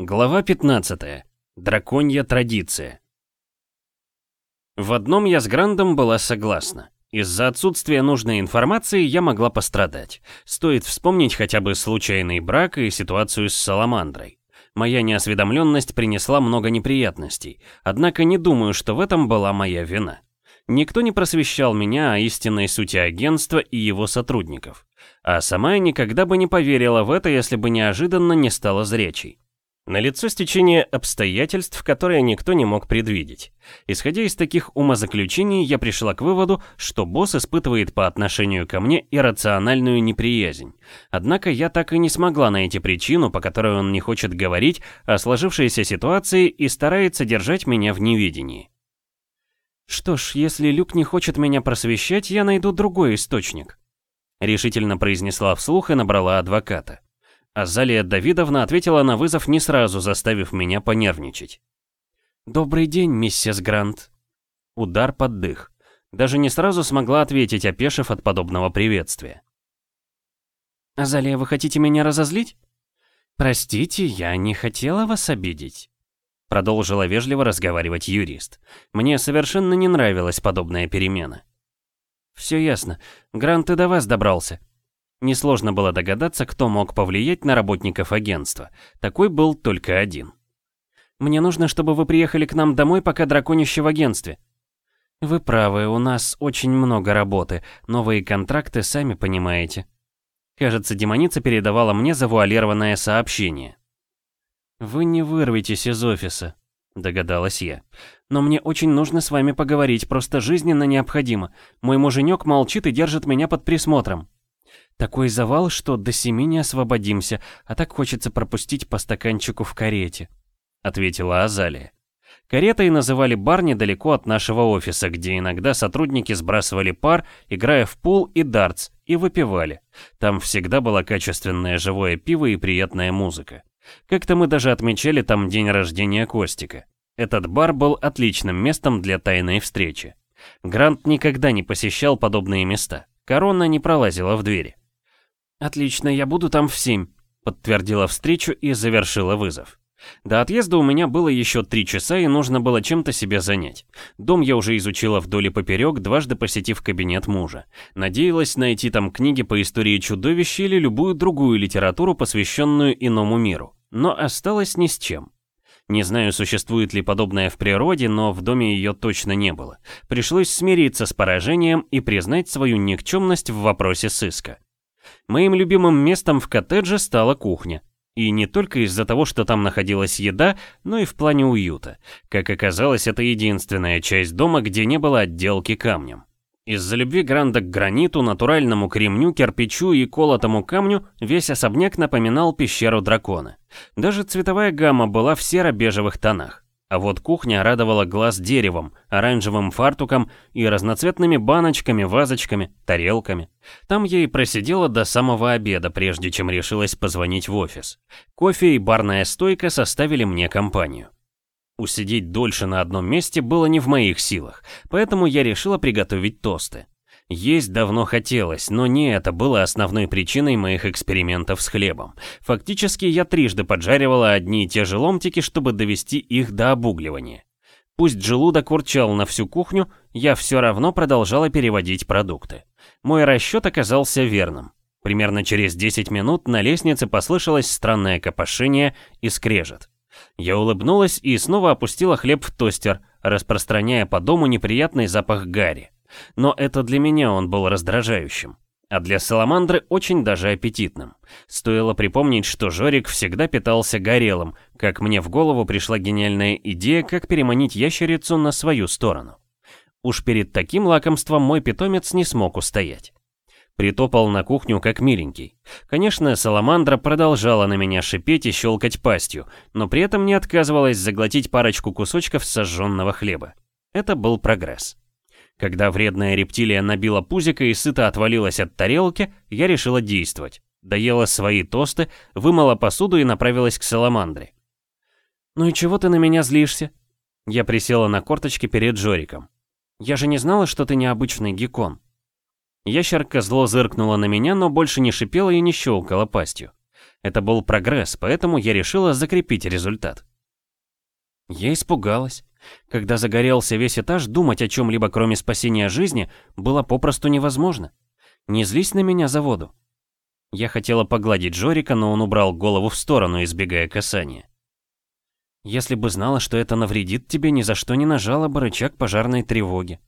Глава 15. Драконья традиция. В одном я с Грандом была согласна. Из-за отсутствия нужной информации я могла пострадать. Стоит вспомнить хотя бы случайный брак и ситуацию с Саламандрой. Моя неосведомленность принесла много неприятностей, однако не думаю, что в этом была моя вина. Никто не просвещал меня о истинной сути агентства и его сотрудников. А сама я никогда бы не поверила в это, если бы неожиданно не стала зрячей. Налицо стечение обстоятельств, которые никто не мог предвидеть. Исходя из таких умозаключений, я пришла к выводу, что босс испытывает по отношению ко мне иррациональную неприязнь. Однако я так и не смогла найти причину, по которой он не хочет говорить о сложившейся ситуации и старается держать меня в неведении. «Что ж, если Люк не хочет меня просвещать, я найду другой источник», решительно произнесла вслух и набрала адвоката. Азалия Давидовна ответила на вызов не сразу, заставив меня понервничать. «Добрый день, миссис Грант». Удар под дых. Даже не сразу смогла ответить, опешив от подобного приветствия. «Азалия, вы хотите меня разозлить?» «Простите, я не хотела вас обидеть». Продолжила вежливо разговаривать юрист. Мне совершенно не нравилась подобная перемена. «Все ясно. Грант и до вас добрался. Несложно было догадаться, кто мог повлиять на работников агентства. Такой был только один. «Мне нужно, чтобы вы приехали к нам домой, пока драконище в агентстве». «Вы правы, у нас очень много работы, новые контракты, сами понимаете». Кажется, демоница передавала мне завуалированное сообщение. «Вы не вырветесь из офиса», — догадалась я. «Но мне очень нужно с вами поговорить, просто жизненно необходимо. Мой муженек молчит и держит меня под присмотром». Такой завал, что до семи не освободимся, а так хочется пропустить по стаканчику в карете», — ответила Азалия. Каретой называли бар недалеко от нашего офиса, где иногда сотрудники сбрасывали пар, играя в пул и дартс, и выпивали. Там всегда было качественное живое пиво и приятная музыка. Как-то мы даже отмечали там день рождения Костика. Этот бар был отличным местом для тайной встречи. Грант никогда не посещал подобные места. Корона не пролазила в двери. «Отлично, я буду там в семь», — подтвердила встречу и завершила вызов. До отъезда у меня было еще три часа, и нужно было чем-то себе занять. Дом я уже изучила вдоль и поперек, дважды посетив кабинет мужа. Надеялась найти там книги по истории чудовищ или любую другую литературу, посвященную иному миру. Но осталось ни с чем. Не знаю, существует ли подобное в природе, но в доме ее точно не было. Пришлось смириться с поражением и признать свою никчемность в вопросе сыска. Моим любимым местом в коттедже стала кухня. И не только из-за того, что там находилась еда, но и в плане уюта. Как оказалось, это единственная часть дома, где не было отделки камнем. Из-за любви Гранда к граниту, натуральному кремню, кирпичу и колотому камню весь особняк напоминал пещеру дракона. Даже цветовая гамма была в серо-бежевых тонах. А вот кухня радовала глаз деревом, оранжевым фартуком и разноцветными баночками, вазочками, тарелками. Там и просидела до самого обеда, прежде чем решилась позвонить в офис. Кофе и барная стойка составили мне компанию. Усидеть дольше на одном месте было не в моих силах, поэтому я решила приготовить тосты. Есть давно хотелось, но не это было основной причиной моих экспериментов с хлебом. Фактически я трижды поджаривала одни и те же ломтики, чтобы довести их до обугливания. Пусть желудок урчал на всю кухню, я все равно продолжала переводить продукты. Мой расчет оказался верным. Примерно через 10 минут на лестнице послышалось странное копошение и скрежет. Я улыбнулась и снова опустила хлеб в тостер, распространяя по дому неприятный запах гари. Но это для меня он был раздражающим. А для Саламандры очень даже аппетитным. Стоило припомнить, что Жорик всегда питался горелым, как мне в голову пришла гениальная идея, как переманить ящерицу на свою сторону. Уж перед таким лакомством мой питомец не смог устоять. Притопал на кухню как миленький. Конечно, Саламандра продолжала на меня шипеть и щелкать пастью, но при этом не отказывалась заглотить парочку кусочков сожженного хлеба. Это был прогресс. Когда вредная рептилия набила пузико и сыто отвалилась от тарелки, я решила действовать. Доела свои тосты, вымыла посуду и направилась к Саламандре. «Ну и чего ты на меня злишься?» Я присела на корточки перед Жориком. «Я же не знала, что ты необычный геккон». Ящерка зло зыркнула на меня, но больше не шипела и не щелкала пастью. Это был прогресс, поэтому я решила закрепить результат. Я испугалась. Когда загорелся весь этаж, думать о чем-либо кроме спасения жизни было попросту невозможно. Не злись на меня за воду. Я хотела погладить Жорика, но он убрал голову в сторону, избегая касания. Если бы знала, что это навредит тебе, ни за что не нажала бы рычаг пожарной тревоги.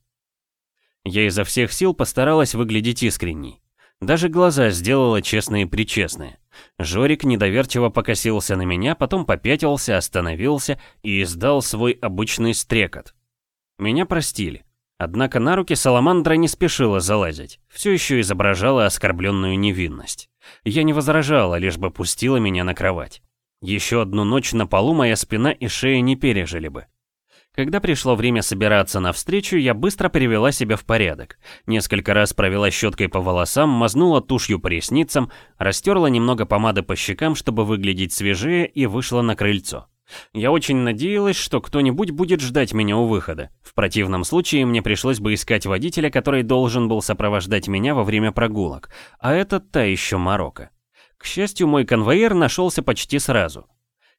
Я изо всех сил постаралась выглядеть искренней. Даже глаза сделала честные-причестные. Жорик недоверчиво покосился на меня, потом попятился, остановился и издал свой обычный стрекот. Меня простили. Однако на руки Саламандра не спешила залазить, все еще изображала оскорбленную невинность. Я не возражала, лишь бы пустила меня на кровать. Еще одну ночь на полу моя спина и шея не пережили бы. Когда пришло время собираться на встречу, я быстро привела себя в порядок. Несколько раз провела щеткой по волосам, мазнула тушью по ресницам, растерла немного помады по щекам, чтобы выглядеть свежее, и вышла на крыльцо. Я очень надеялась, что кто-нибудь будет ждать меня у выхода. В противном случае мне пришлось бы искать водителя, который должен был сопровождать меня во время прогулок. А это та еще Марокко. К счастью, мой конвоир нашелся почти сразу.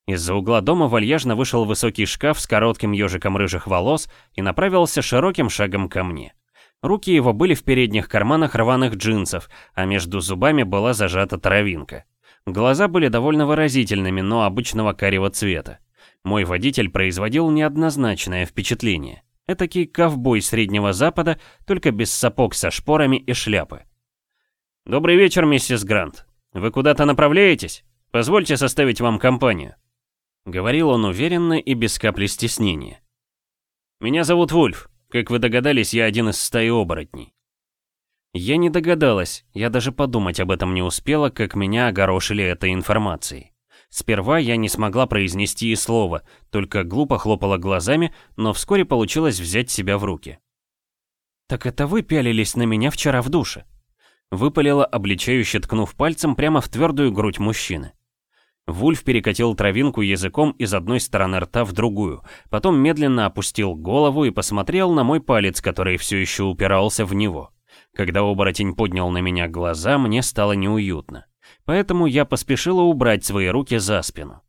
Из-за угла дома вальяжно вышел высокий шкаф с коротким ежиком рыжих волос и направился широким шагом ко мне. Руки его были в передних карманах рваных джинсов, а между зубами была зажата травинка. Глаза были довольно выразительными, но обычного карего цвета. Мой водитель производил неоднозначное впечатление. Этакий ковбой Среднего Запада, только без сапог со шпорами и шляпы. «Добрый вечер, миссис Грант. Вы куда-то направляетесь? Позвольте составить вам компанию». Говорил он уверенно и без капли стеснения. «Меня зовут Вульф. Как вы догадались, я один из стаи оборотней». Я не догадалась, я даже подумать об этом не успела, как меня огорошили этой информацией. Сперва я не смогла произнести и слова, только глупо хлопала глазами, но вскоре получилось взять себя в руки. «Так это вы пялились на меня вчера в душе?» Выпалила, обличающе ткнув пальцем прямо в твердую грудь мужчины. Вульф перекатил травинку языком из одной стороны рта в другую, потом медленно опустил голову и посмотрел на мой палец, который все еще упирался в него. Когда оборотень поднял на меня глаза, мне стало неуютно. Поэтому я поспешила убрать свои руки за спину.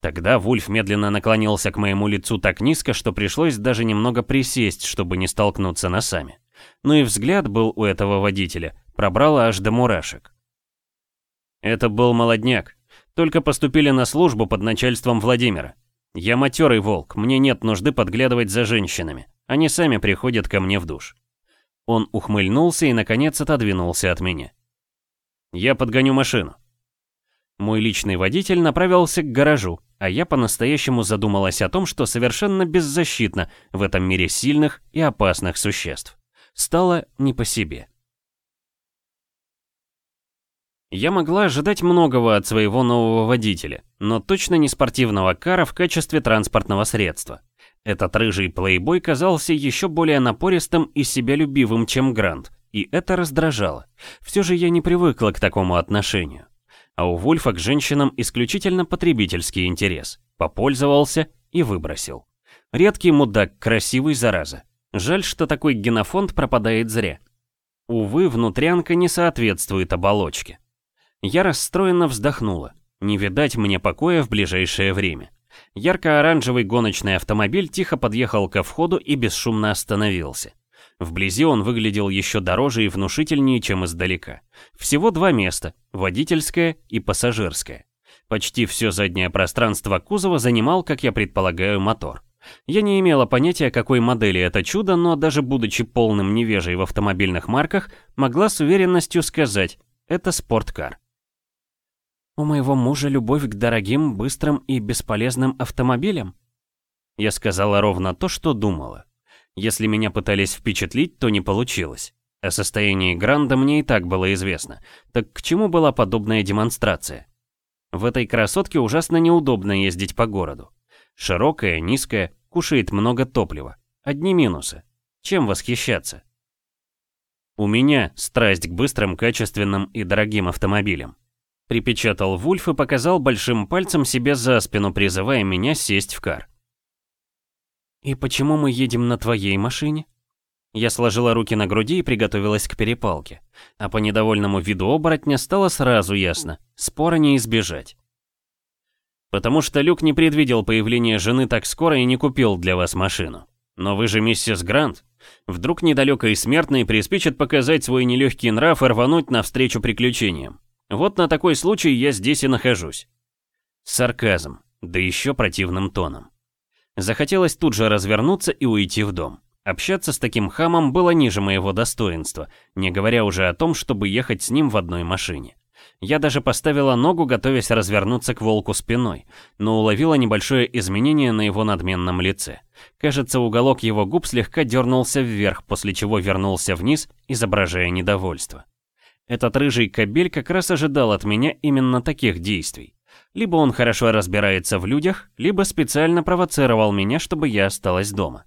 Тогда Вульф медленно наклонился к моему лицу так низко, что пришлось даже немного присесть, чтобы не столкнуться носами. Ну и взгляд был у этого водителя, пробрало аж до мурашек. Это был молодняк, только поступили на службу под начальством Владимира. Я матерый волк, мне нет нужды подглядывать за женщинами. Они сами приходят ко мне в душ. Он ухмыльнулся и, наконец, отодвинулся от меня. Я подгоню машину. Мой личный водитель направился к гаражу, а я по-настоящему задумалась о том, что совершенно беззащитна в этом мире сильных и опасных существ. Стало не по себе. Я могла ожидать многого от своего нового водителя, но точно не спортивного кара в качестве транспортного средства. Этот рыжий плейбой казался еще более напористым и себялюбивым, чем Грант, и это раздражало. Все же я не привыкла к такому отношению. А у Вульфа к женщинам исключительно потребительский интерес. Попользовался и выбросил. Редкий мудак, красивый зараза. Жаль, что такой генофонд пропадает зря. Увы, внутрянка не соответствует оболочке. Я расстроенно вздохнула. Не видать мне покоя в ближайшее время. Ярко-оранжевый гоночный автомобиль тихо подъехал ко входу и бесшумно остановился. Вблизи он выглядел еще дороже и внушительнее, чем издалека. Всего два места – водительское и пассажирское. Почти все заднее пространство кузова занимал, как я предполагаю, мотор. Я не имела понятия, какой модели это чудо, но даже будучи полным невежей в автомобильных марках, могла с уверенностью сказать – это спорткар. «У моего мужа любовь к дорогим, быстрым и бесполезным автомобилям?» Я сказала ровно то, что думала. Если меня пытались впечатлить, то не получилось. О состоянии Гранда мне и так было известно. Так к чему была подобная демонстрация? В этой красотке ужасно неудобно ездить по городу. Широкая, низкая, кушает много топлива. Одни минусы. Чем восхищаться? У меня страсть к быстрым, качественным и дорогим автомобилям. Припечатал Вульф и показал большим пальцем себе за спину, призывая меня сесть в кар. «И почему мы едем на твоей машине?» Я сложила руки на груди и приготовилась к перепалке. А по недовольному виду оборотня стало сразу ясно – спора не избежать. Потому что Люк не предвидел появления жены так скоро и не купил для вас машину. Но вы же миссис Грант. Вдруг недалекой смертный приспичит показать свой нелегкий нрав и рвануть навстречу приключениям. Вот на такой случай я здесь и нахожусь. Сарказм, да еще противным тоном. Захотелось тут же развернуться и уйти в дом. Общаться с таким хамом было ниже моего достоинства, не говоря уже о том, чтобы ехать с ним в одной машине. Я даже поставила ногу, готовясь развернуться к волку спиной, но уловила небольшое изменение на его надменном лице. Кажется, уголок его губ слегка дернулся вверх, после чего вернулся вниз, изображая недовольство. Этот рыжий кобель как раз ожидал от меня именно таких действий. Либо он хорошо разбирается в людях, либо специально провоцировал меня, чтобы я осталась дома.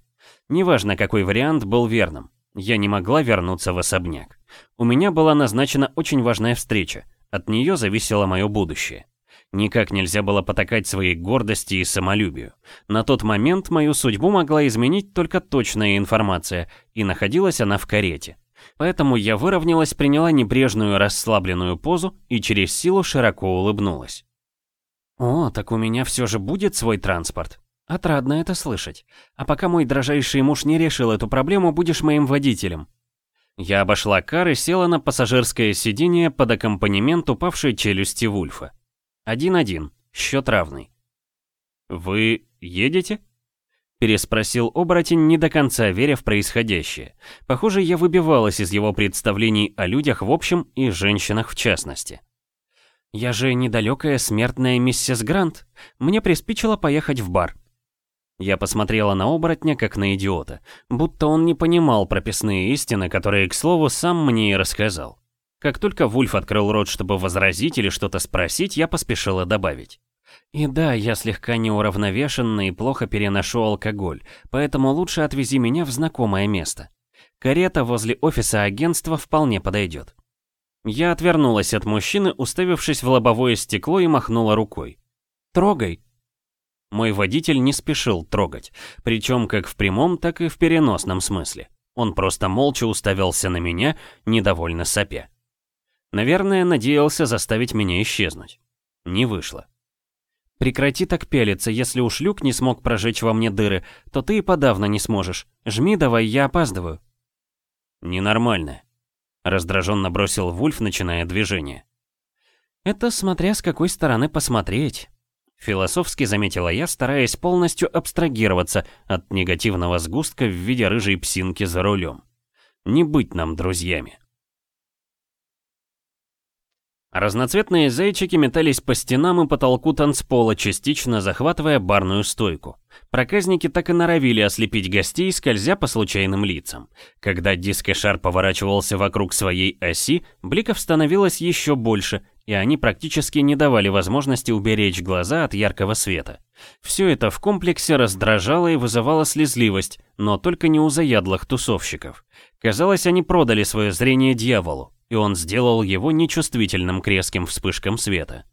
Неважно, какой вариант был верным. Я не могла вернуться в особняк. У меня была назначена очень важная встреча. От нее зависело мое будущее. Никак нельзя было потакать своей гордости и самолюбию. На тот момент мою судьбу могла изменить только точная информация, и находилась она в карете. Поэтому я выровнялась, приняла небрежную расслабленную позу и через силу широко улыбнулась. «О, так у меня все же будет свой транспорт. Отрадно это слышать. А пока мой дрожайший муж не решил эту проблему, будешь моим водителем. Я обошла кар и села на пассажирское сиденье под аккомпанемент упавшей челюсти Вульфа. Один-один, счет равный. «Вы едете?» Переспросил оборотень, не до конца веря в происходящее. Похоже, я выбивалась из его представлений о людях в общем и женщинах в частности. «Я же недалекая смертная миссис Грант. Мне приспичило поехать в бар. Я посмотрела на оборотня, как на идиота, будто он не понимал прописные истины, которые, к слову, сам мне и рассказал. Как только Вульф открыл рот, чтобы возразить или что-то спросить, я поспешила добавить. И да, я слегка неуравновешенный и плохо переношу алкоголь, поэтому лучше отвези меня в знакомое место. Карета возле офиса агентства вполне подойдет. Я отвернулась от мужчины, уставившись в лобовое стекло и махнула рукой. «Трогай», мой водитель не спешил трогать, причем как в прямом, так и в переносном смысле. Он просто молча уставился на меня, недовольно сопя. Наверное, надеялся заставить меня исчезнуть. Не вышло. Прекрати так пелиться, если уж Люк не смог прожечь во мне дыры, то ты и подавно не сможешь. Жми давай, я опаздываю. Ненормально. Раздраженно бросил Вульф, начиная движение. Это смотря с какой стороны посмотреть. Философски заметила я, стараясь полностью абстрагироваться от негативного сгустка в виде рыжей псинки за рулем. Не быть нам друзьями. Разноцветные зайчики метались по стенам и потолку танцпола, частично захватывая барную стойку. Проказники так и норовили ослепить гостей, скользя по случайным лицам. Когда диск-шар поворачивался вокруг своей оси, бликов становилось еще больше, и они практически не давали возможности уберечь глаза от яркого света. Все это в комплексе раздражало и вызывало слезливость, но только не у заядлых тусовщиков. Казалось, они продали свое зрение дьяволу, и он сделал его нечувствительным к резким вспышкам света.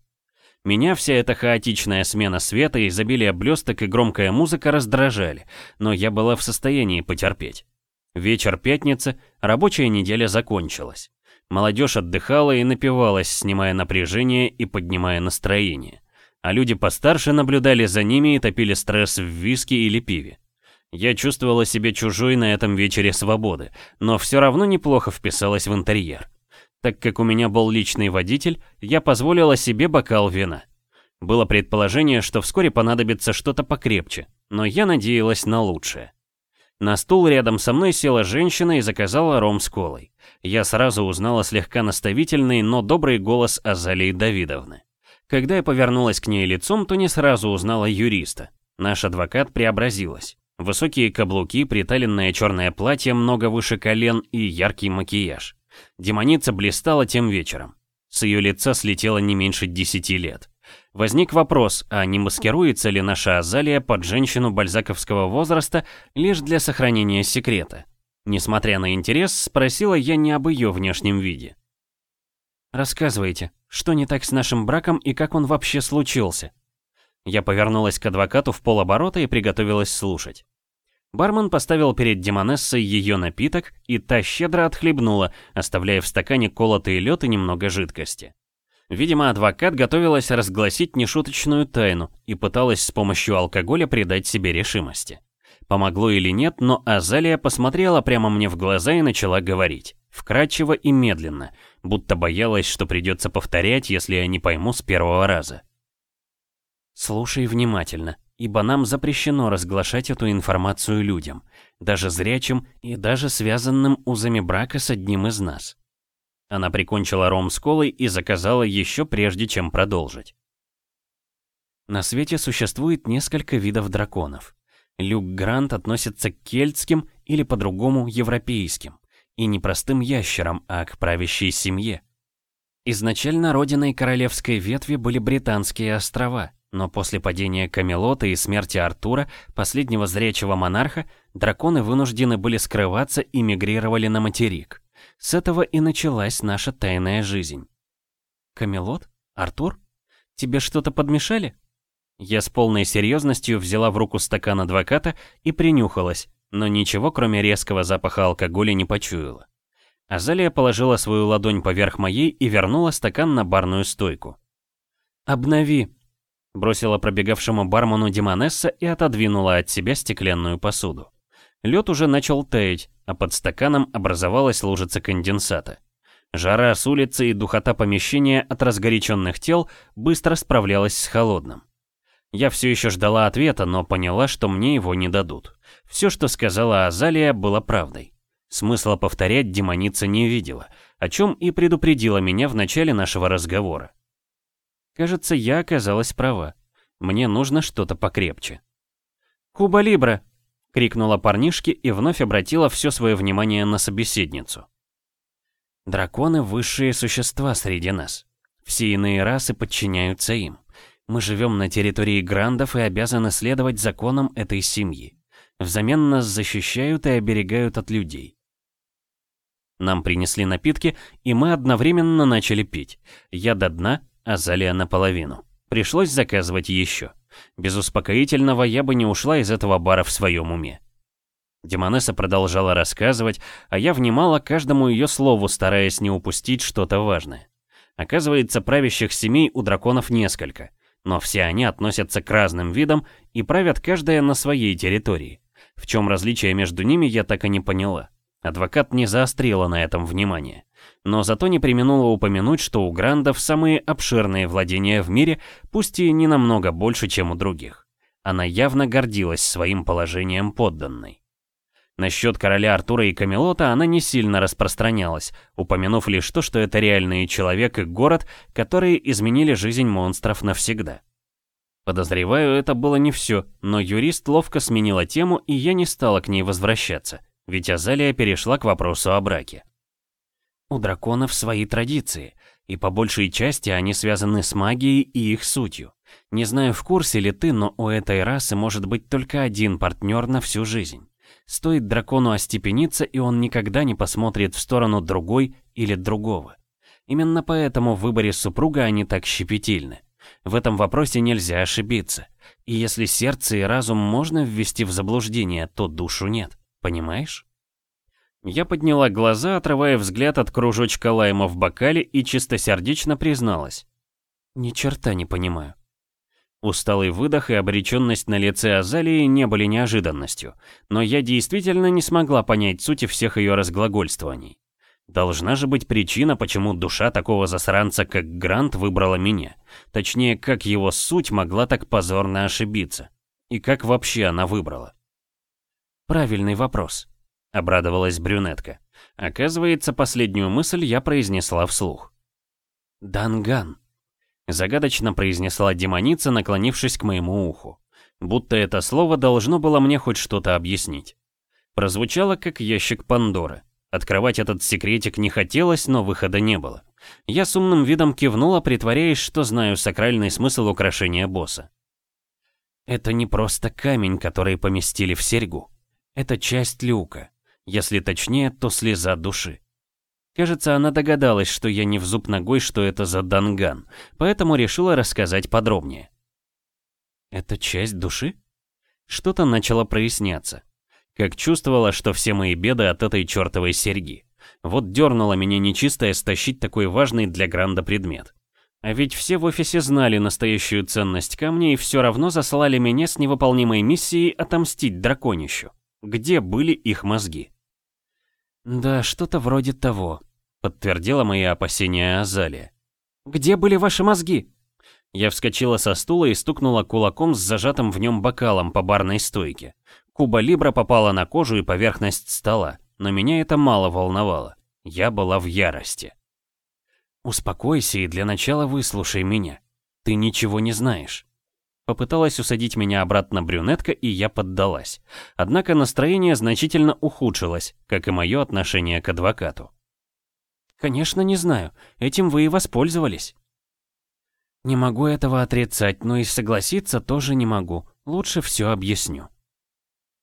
Меня вся эта хаотичная смена света, изобилие блесток и громкая музыка раздражали, но я была в состоянии потерпеть. Вечер пятницы, рабочая неделя закончилась. Молодежь отдыхала и напивалась, снимая напряжение и поднимая настроение. А люди постарше наблюдали за ними и топили стресс в виске или пиве. Я чувствовала себя чужой на этом вечере свободы, но все равно неплохо вписалась в интерьер. Так как у меня был личный водитель, я позволила себе бокал вина. Было предположение, что вскоре понадобится что-то покрепче, но я надеялась на лучшее. На стул рядом со мной села женщина и заказала ром с колой. Я сразу узнала слегка наставительный, но добрый голос Азалии Давидовны. Когда я повернулась к ней лицом, то не сразу узнала юриста. Наш адвокат преобразилась. Высокие каблуки, приталенное черное платье много выше колен и яркий макияж. Демоница блистала тем вечером. С ее лица слетело не меньше десяти лет. Возник вопрос, а не маскируется ли наша Азалия под женщину бальзаковского возраста лишь для сохранения секрета? Несмотря на интерес, спросила я не об ее внешнем виде. «Рассказывайте, что не так с нашим браком и как он вообще случился?» Я повернулась к адвокату в полоборота и приготовилась слушать. Бармен поставил перед Демонессой ее напиток, и та щедро отхлебнула, оставляя в стакане колотый лед и немного жидкости. Видимо, адвокат готовилась разгласить нешуточную тайну и пыталась с помощью алкоголя придать себе решимости. Помогло или нет, но Азалия посмотрела прямо мне в глаза и начала говорить, вкрадчиво и медленно, будто боялась, что придется повторять, если я не пойму с первого раза. «Слушай внимательно, ибо нам запрещено разглашать эту информацию людям, даже зрячим и даже связанным узами брака с одним из нас. Она прикончила ром с колой и заказала еще прежде, чем продолжить. На свете существует несколько видов драконов. Люк Грант относится к кельтским или по-другому европейским, и не простым ящерам, а к правящей семье. Изначально родиной королевской ветви были британские острова, но после падения Камелота и смерти Артура, последнего зрячего монарха, драконы вынуждены были скрываться и мигрировали на материк. С этого и началась наша тайная жизнь. Камелот? Артур? Тебе что-то подмешали? Я с полной серьезностью взяла в руку стакан адвоката и принюхалась, но ничего кроме резкого запаха алкоголя не почуяла. Азалия положила свою ладонь поверх моей и вернула стакан на барную стойку. «Обнови», — бросила пробегавшему бармену Демонесса и отодвинула от себя стеклянную посуду. Лед уже начал таять, а под стаканом образовалась лужица конденсата. Жара с улицы и духота помещения от разгоряченных тел быстро справлялась с холодным. Я все еще ждала ответа, но поняла, что мне его не дадут. Все, что сказала Азалия, было правдой. Смысла повторять демоница не видела, о чем и предупредила меня в начале нашего разговора. Кажется, я оказалась права. Мне нужно что-то покрепче. «Куба Либра!» — крикнула парнишке и вновь обратила все свое внимание на собеседницу. «Драконы — высшие существа среди нас. Все иные расы подчиняются им. Мы живем на территории грандов и обязаны следовать законам этой семьи. Взамен нас защищают и оберегают от людей. Нам принесли напитки, и мы одновременно начали пить. Я до дна, а Залия наполовину. Пришлось заказывать еще. Без успокоительного я бы не ушла из этого бара в своем уме. Демонесса продолжала рассказывать, а я внимала каждому ее слову, стараясь не упустить что-то важное. Оказывается, правящих семей у драконов несколько, но все они относятся к разным видам и правят каждая на своей территории. В чем различие между ними, я так и не поняла. Адвокат не заострила на этом внимание. Но зато не применула упомянуть, что у грандов самые обширные владения в мире, пусть и не намного больше, чем у других. Она явно гордилась своим положением подданной. Насчет короля Артура и Камелота она не сильно распространялась, упомянув лишь то, что это реальные человек и город, которые изменили жизнь монстров навсегда. Подозреваю, это было не все, но юрист ловко сменила тему, и я не стала к ней возвращаться, ведь Азалия перешла к вопросу о браке. У драконов свои традиции, и по большей части они связаны с магией и их сутью. Не знаю, в курсе ли ты, но у этой расы может быть только один партнер на всю жизнь. Стоит дракону остепениться, и он никогда не посмотрит в сторону другой или другого. Именно поэтому в выборе супруга они так щепетильны. В этом вопросе нельзя ошибиться. И если сердце и разум можно ввести в заблуждение, то душу нет. Понимаешь? Я подняла глаза, отрывая взгляд от кружочка лайма в бокале и чистосердечно призналась. Ни черта не понимаю. Усталый выдох и обреченность на лице Азалии не были неожиданностью, но я действительно не смогла понять сути всех ее разглагольствований. Должна же быть причина, почему душа такого засранца, как Грант, выбрала меня. Точнее, как его суть могла так позорно ошибиться. И как вообще она выбрала? Правильный вопрос. — обрадовалась брюнетка. Оказывается, последнюю мысль я произнесла вслух. «Данган», — загадочно произнесла демоница, наклонившись к моему уху. Будто это слово должно было мне хоть что-то объяснить. Прозвучало, как ящик Пандоры. Открывать этот секретик не хотелось, но выхода не было. Я с умным видом кивнула, притворяясь, что знаю сакральный смысл украшения босса. Это не просто камень, который поместили в серьгу. Это часть люка. Если точнее, то слеза души. Кажется, она догадалась, что я не в зуб ногой, что это за данган, поэтому решила рассказать подробнее. Это часть души? Что-то начало проясняться. Как чувствовала, что все мои беды от этой чертовой серьги. Вот дернула меня нечистая стащить такой важный для Гранда предмет. А ведь все в офисе знали настоящую ценность камня и все равно заслали меня с невыполнимой миссией отомстить драконищу. Где были их мозги? «Да, что-то вроде того», — подтвердила мои опасения Азалия. «Где были ваши мозги?» Я вскочила со стула и стукнула кулаком с зажатым в нем бокалом по барной стойке. Куба Либра попала на кожу и поверхность стола, но меня это мало волновало. Я была в ярости. «Успокойся и для начала выслушай меня. Ты ничего не знаешь». Попыталась усадить меня обратно брюнетка, и я поддалась. Однако настроение значительно ухудшилось, как и мое отношение к адвокату. «Конечно, не знаю. Этим вы и воспользовались». «Не могу этого отрицать, но и согласиться тоже не могу. Лучше все объясню».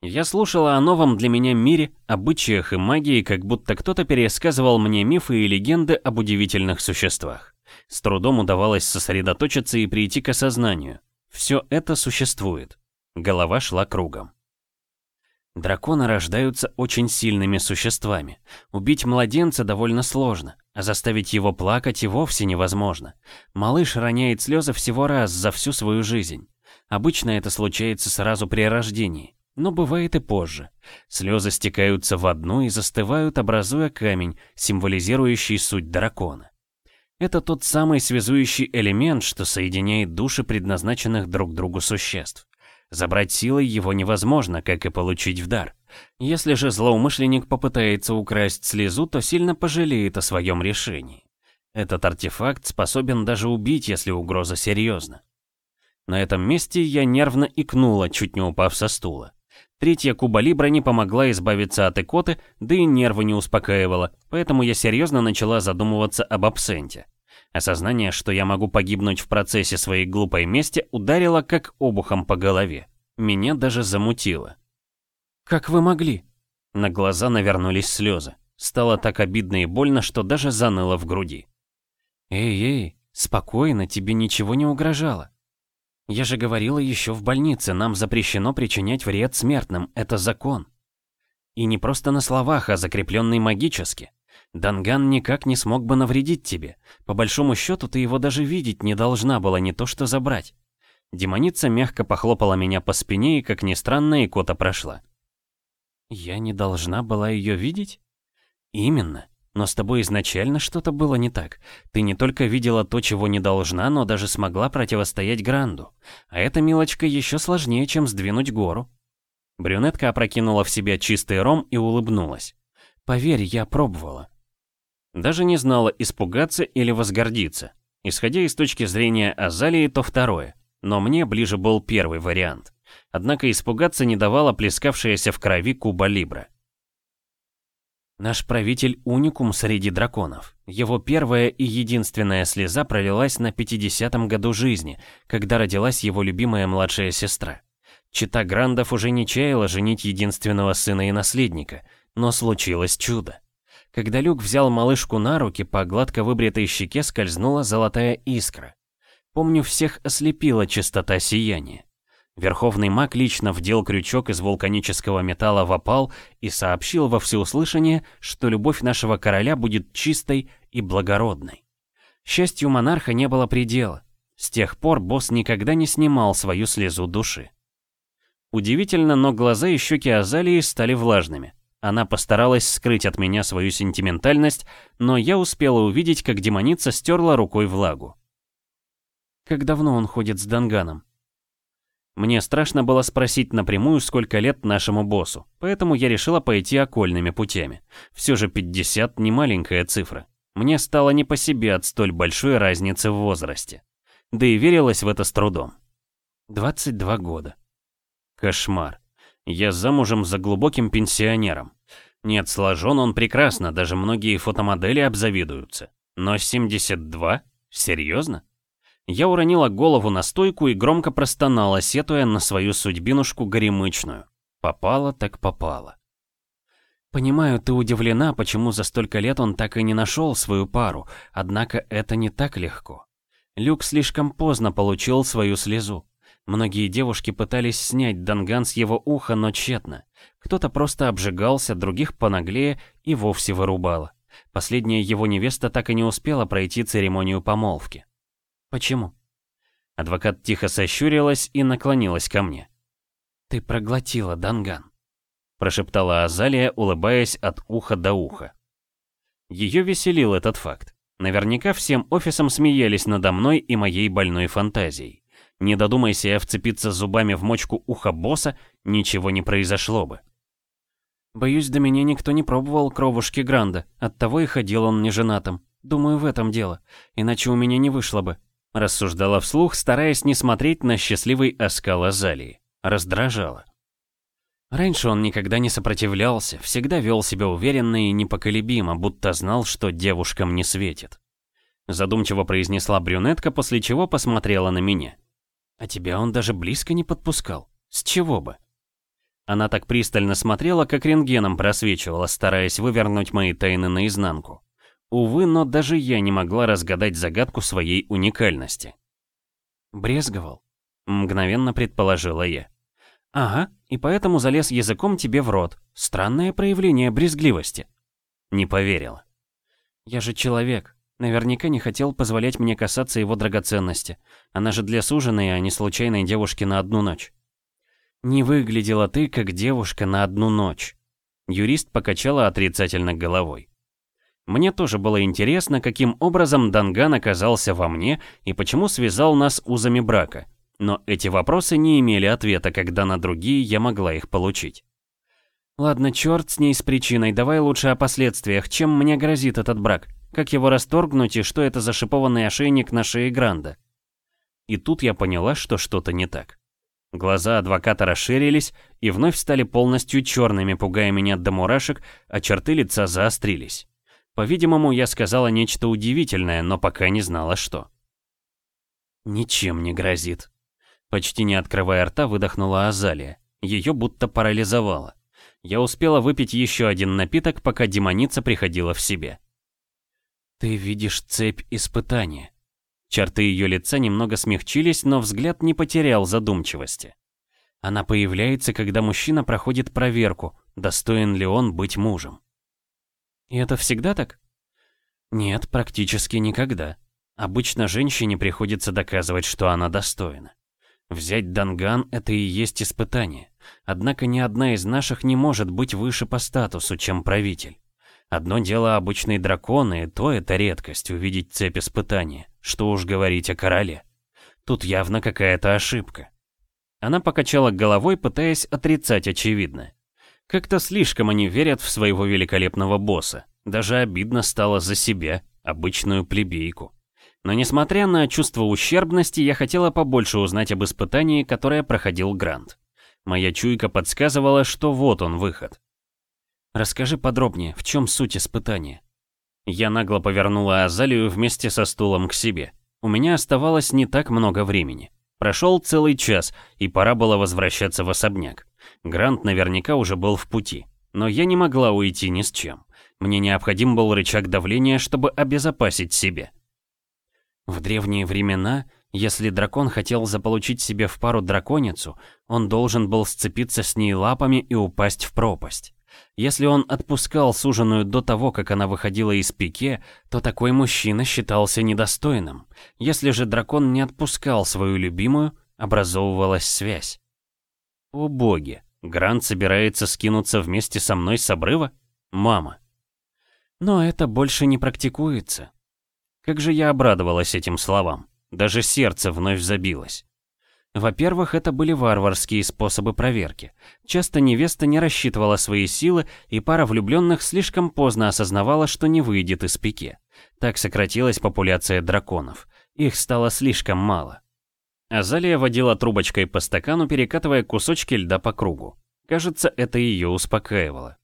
Я слушала о новом для меня мире, обычаях и магии, как будто кто-то пересказывал мне мифы и легенды об удивительных существах. С трудом удавалось сосредоточиться и прийти к осознанию. Все это существует. Голова шла кругом. Драконы рождаются очень сильными существами. Убить младенца довольно сложно, а заставить его плакать и вовсе невозможно. Малыш роняет слезы всего раз за всю свою жизнь. Обычно это случается сразу при рождении. Но бывает и позже. Слезы стекаются в одну и застывают, образуя камень, символизирующий суть дракона. Это тот самый связующий элемент, что соединяет души предназначенных друг другу существ. Забрать силой его невозможно, как и получить в дар. Если же злоумышленник попытается украсть слезу, то сильно пожалеет о своем решении. Этот артефакт способен даже убить, если угроза серьезна. На этом месте я нервно икнула, чуть не упав со стула. Третья куба Либра не помогла избавиться от икоты, да и нервы не успокаивала, поэтому я серьезно начала задумываться об абсенте. Осознание, что я могу погибнуть в процессе своей глупой мести, ударило как обухом по голове. Меня даже замутило. «Как вы могли?» На глаза навернулись слезы. Стало так обидно и больно, что даже заныло в груди. «Эй-эй, спокойно, тебе ничего не угрожало. Я же говорила еще в больнице, нам запрещено причинять вред смертным, это закон. И не просто на словах, а закрепленный магически. Данган никак не смог бы навредить тебе. По большому счету, ты его даже видеть не должна была, не то что забрать. Демоница мягко похлопала меня по спине, и, как ни странно, икота прошла. Я не должна была ее видеть? Именно. Но с тобой изначально что-то было не так. Ты не только видела то, чего не должна, но даже смогла противостоять Гранду. А эта милочка еще сложнее, чем сдвинуть гору. Брюнетка опрокинула в себя чистый ром и улыбнулась. Поверь, я пробовала. Даже не знала, испугаться или возгордиться. Исходя из точки зрения Азалии, то второе. Но мне ближе был первый вариант. Однако испугаться не давала плескавшаяся в крови Куба Либра. Наш правитель уникум среди драконов. Его первая и единственная слеза пролилась на 50-м году жизни, когда родилась его любимая младшая сестра. Чита Грандов уже не чаяла женить единственного сына и наследника, но случилось чудо. Когда Люк взял малышку на руки, по гладко выбритой щеке скользнула золотая искра. Помню, всех ослепила чистота сияния. Верховный маг лично вдел крючок из вулканического металла в опал и сообщил во всеуслышание, что любовь нашего короля будет чистой и благородной. Счастью монарха не было предела. С тех пор босс никогда не снимал свою слезу души. Удивительно, но глаза и щеки Азалии стали влажными. Она постаралась скрыть от меня свою сентиментальность, но я успела увидеть, как демоница стерла рукой влагу. Как давно он ходит с Данганом? Мне страшно было спросить напрямую, сколько лет нашему боссу, поэтому я решила пойти окольными путями. Все же 50 не маленькая цифра. Мне стало не по себе от столь большой разницы в возрасте. Да и верилось в это с трудом. 22 года. Кошмар. Я замужем за глубоким пенсионером. Нет, сложен он прекрасно, даже многие фотомодели обзавидуются. Но 72? Серьезно? Я уронила голову на стойку и громко простонала, сетуя на свою судьбинушку горемычную. Попала так попала. Понимаю, ты удивлена, почему за столько лет он так и не нашел свою пару, однако это не так легко. Люк слишком поздно получил свою слезу. Многие девушки пытались снять данган с его уха, но тщетно. Кто-то просто обжигался, других понаглее и вовсе вырубало. Последняя его невеста так и не успела пройти церемонию помолвки. Почему? Адвокат тихо сощурилась и наклонилась ко мне. «Ты проглотила, Данган», — прошептала Азалия, улыбаясь от уха до уха. Ее веселил этот факт. Наверняка всем офисом смеялись надо мной и моей больной фантазией. Не додумайся я вцепиться зубами в мочку уха босса, ничего не произошло бы. Боюсь, до меня никто не пробовал кровушки Гранда, оттого и ходил он неженатым. Думаю, в этом дело, иначе у меня не вышло бы. Рассуждала вслух, стараясь не смотреть на счастливый оскал Азалии. Раздражала. Раньше он никогда не сопротивлялся, всегда вел себя уверенно и непоколебимо, будто знал, что девушкам не светит. Задумчиво произнесла брюнетка, после чего посмотрела на меня. «А тебя он даже близко не подпускал. С чего бы?» Она так пристально смотрела, как рентгеном просвечивала, стараясь вывернуть мои тайны наизнанку. Увы, но даже я не могла разгадать загадку своей уникальности. «Брезговал?» — мгновенно предположила я. «Ага, и поэтому залез языком тебе в рот. Странное проявление брезгливости». Не поверила. «Я же человек. Наверняка не хотел позволять мне касаться его драгоценности. Она же для суженой, а не случайной девушки на одну ночь». «Не выглядела ты, как девушка на одну ночь». Юрист покачала отрицательно головой. Мне тоже было интересно, каким образом Данган оказался во мне и почему связал нас узами брака. Но эти вопросы не имели ответа, когда на другие я могла их получить. Ладно, черт с ней с причиной, давай лучше о последствиях, чем мне грозит этот брак. Как его расторгнуть и что это за шипованный ошейник на шее Гранда? И тут я поняла, что что-то не так. Глаза адвоката расширились и вновь стали полностью черными, пугая меня до мурашек, а черты лица заострились. По-видимому, я сказала нечто удивительное, но пока не знала что. «Ничем не грозит», Почти не открывая рта, выдохнула Азалия. Ее будто парализовало. Я успела выпить еще один напиток, пока демоница приходила в себе. «Ты видишь цепь испытания». Черты ее лица немного смягчились, но взгляд не потерял задумчивости. Она появляется, когда мужчина проходит проверку, достоин ли он быть мужем. И это всегда так? Нет, практически никогда. Обычно женщине приходится доказывать, что она достойна. Взять Данган — это и есть испытание. Однако ни одна из наших не может быть выше по статусу, чем правитель. Одно дело обычные драконы, и то это редкость увидеть цепь испытания. Что уж говорить о короле. Тут явно какая-то ошибка. Она покачала головой, пытаясь отрицать очевидное. Как-то слишком они верят в своего великолепного босса. Даже обидно стало за себя, обычную плебейку. Но несмотря на чувство ущербности, я хотела побольше узнать об испытании, которое проходил Грант. Моя чуйка подсказывала, что вот он выход. «Расскажи подробнее, в чем суть испытания?» Я нагло повернула Азалию вместе со стулом к себе. У меня оставалось не так много времени. Прошел целый час, и пора было возвращаться в особняк. Грант наверняка уже был в пути. Но я не могла уйти ни с чем. Мне необходим был рычаг давления, чтобы обезопасить себя. В древние времена, если дракон хотел заполучить себе в пару драконицу, он должен был сцепиться с ней лапами и упасть в пропасть. Если он отпускал суженую до того, как она выходила из пике, то такой мужчина считался недостойным. Если же дракон не отпускал свою любимую, образовывалась связь. О боги, Грант собирается скинуться вместе со мной с обрыва? Мама. Но это больше не практикуется. Как же я обрадовалась этим словам. Даже сердце вновь забилось. Во-первых, это были варварские способы проверки. Часто невеста не рассчитывала свои силы, и пара влюбленных слишком поздно осознавала, что не выйдет из пике. Так сократилась популяция драконов. Их стало слишком мало. Азалия водила трубочкой по стакану, перекатывая кусочки льда по кругу. Кажется, это ее успокаивало.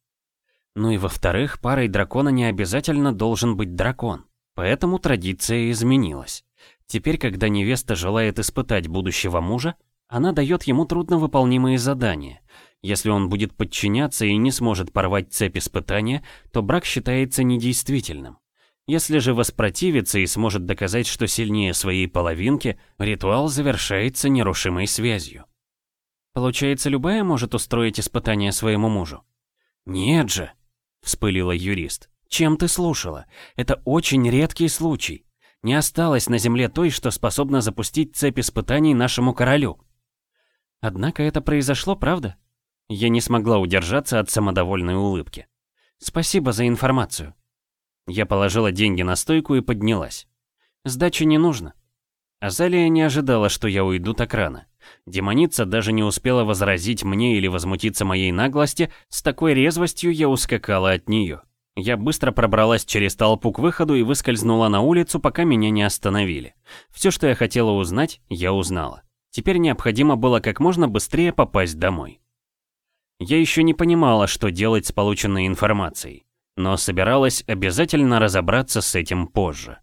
Ну и во-вторых, парой дракона не обязательно должен быть дракон. Поэтому традиция изменилась. Теперь, когда невеста желает испытать будущего мужа, она дает ему трудновыполнимые задания. Если он будет подчиняться и не сможет порвать цепь испытания, то брак считается недействительным. Если же воспротивится и сможет доказать, что сильнее своей половинки, ритуал завершается нерушимой связью. Получается, любая может устроить испытание своему мужу? Нет же, вспылила юрист. Чем ты слушала? Это очень редкий случай. Не осталось на земле той, что способна запустить цепь испытаний нашему королю. Однако это произошло, правда? Я не смогла удержаться от самодовольной улыбки. Спасибо за информацию. Я положила деньги на стойку и поднялась. Сдачи не нужно. Азалия не ожидала, что я уйду так рано. Демоница даже не успела возразить мне или возмутиться моей наглости, с такой резвостью я ускакала от нее. Я быстро пробралась через толпу к выходу и выскользнула на улицу, пока меня не остановили. Все, что я хотела узнать, я узнала. Теперь необходимо было как можно быстрее попасть домой. Я еще не понимала, что делать с полученной информацией, но собиралась обязательно разобраться с этим позже.